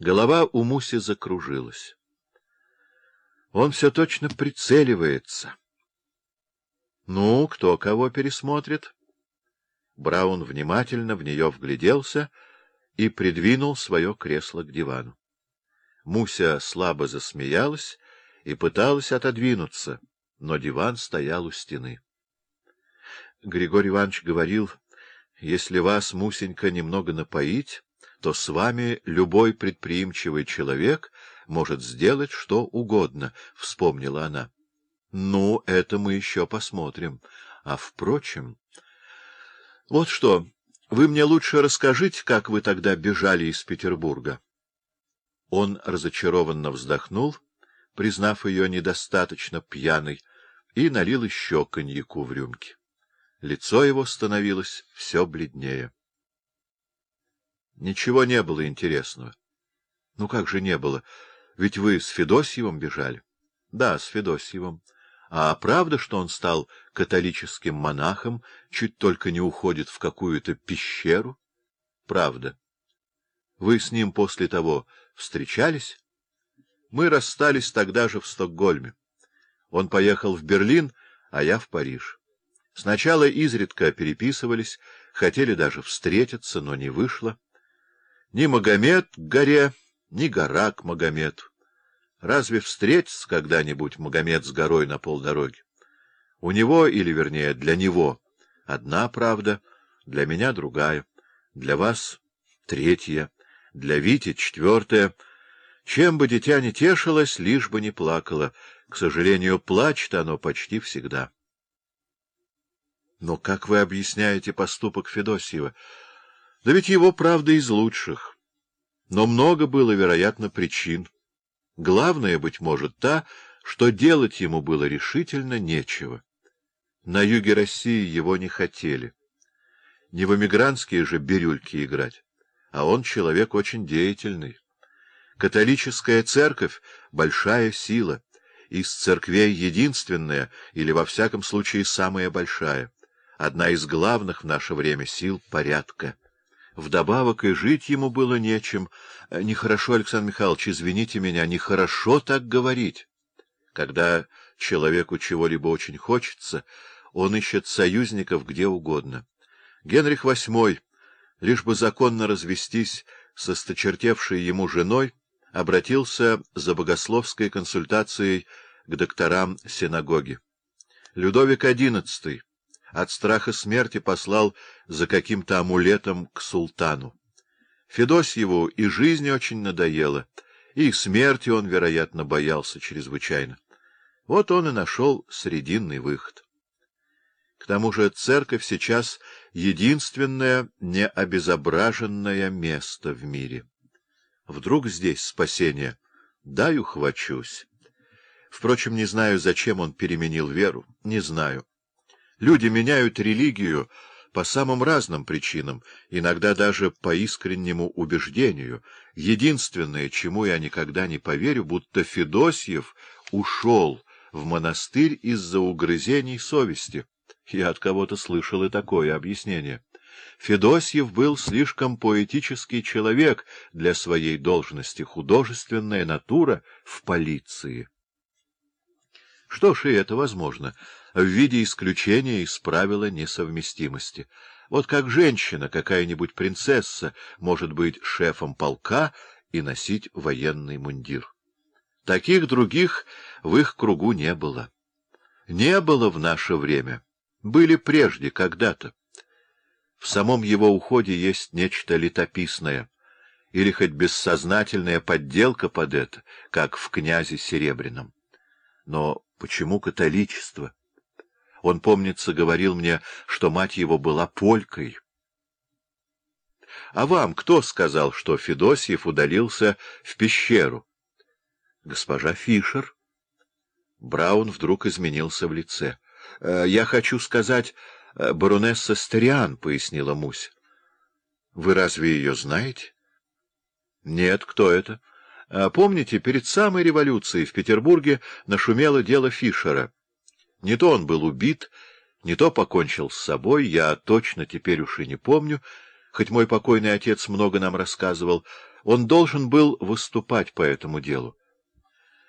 Голова у Муси закружилась. Он все точно прицеливается. Ну, кто кого пересмотрит? Браун внимательно в нее вгляделся и придвинул свое кресло к дивану. Муся слабо засмеялась и пыталась отодвинуться, но диван стоял у стены. Григорий Иванович говорил, если вас, Мусенька, немного напоить, то с вами любой предприимчивый человек может сделать что угодно, — вспомнила она. — Ну, это мы еще посмотрим. А, впрочем... Вот что, вы мне лучше расскажите, как вы тогда бежали из Петербурга. Он разочарованно вздохнул, признав ее недостаточно пьяной, и налил еще коньяку в рюмки. Лицо его становилось все бледнее. Ничего не было интересного. Ну как же не было? Ведь вы с Федосьевым бежали. Да, с Федосьевым. А правда, что он стал католическим монахом, чуть только не уходит в какую-то пещеру? Правда. Вы с ним после того встречались? Мы расстались тогда же в Стокгольме. Он поехал в Берлин, а я в Париж. Сначала изредка переписывались, хотели даже встретиться, но не вышло. Ни Магомед к горе, ни гора к Магомету. Разве встретится когда-нибудь Магомед с горой на полдороги? У него, или, вернее, для него, одна правда, для меня другая, для вас третья, для Вити четвертая. Чем бы дитя не тешилось, лишь бы не плакало. К сожалению, плачет оно почти всегда. Но как вы объясняете поступок Федосьева? Да ведь его, правда, из лучших. Но много было, вероятно, причин. Главное, быть может, та, что делать ему было решительно нечего. На юге России его не хотели. Не в эмигрантские же бирюльки играть, а он человек очень деятельный. Католическая церковь — большая сила, из церквей единственная, или, во всяком случае, самая большая, одна из главных в наше время сил порядка. Вдобавок и жить ему было нечем. Нехорошо, Александр Михайлович, извините меня, нехорошо так говорить. Когда человеку чего-либо очень хочется, он ищет союзников где угодно. Генрих VIII, лишь бы законно развестись со сточертевшей ему женой, обратился за богословской консультацией к докторам синагоги. Людовик XI от страха смерти послал за каким-то амулетом к султану. Федосьеву и жизнь очень надоела, и смерти он, вероятно, боялся чрезвычайно. Вот он и нашел срединный выход. К тому же церковь сейчас единственное необезображенное место в мире. Вдруг здесь спасение? Дай ухвачусь. Впрочем, не знаю, зачем он переменил веру, не знаю. Люди меняют религию по самым разным причинам, иногда даже по искреннему убеждению. Единственное, чему я никогда не поверю, будто Федосьев ушел в монастырь из-за угрызений совести. Я от кого-то слышал и такое объяснение. Федосьев был слишком поэтический человек для своей должности, художественная натура в полиции. Что ж, и это возможно — в виде исключения из правила несовместимости. Вот как женщина, какая-нибудь принцесса, может быть шефом полка и носить военный мундир. Таких других в их кругу не было. Не было в наше время. Были прежде, когда-то. В самом его уходе есть нечто летописное, или хоть бессознательная подделка под это, как в «Князе Серебряном». Но почему католичество? Он, помнится, говорил мне, что мать его была полькой. — А вам кто сказал, что Федосьев удалился в пещеру? — Госпожа Фишер. Браун вдруг изменился в лице. «Э, — Я хочу сказать, э, баронесса Стериан, — пояснила Мусь. — Вы разве ее знаете? — Нет, кто это? А помните, перед самой революцией в Петербурге нашумело дело Фишера — не то он был убит, не то покончил с собой, я точно теперь уж и не помню, хоть мой покойный отец много нам рассказывал, Он должен был выступать по этому делу.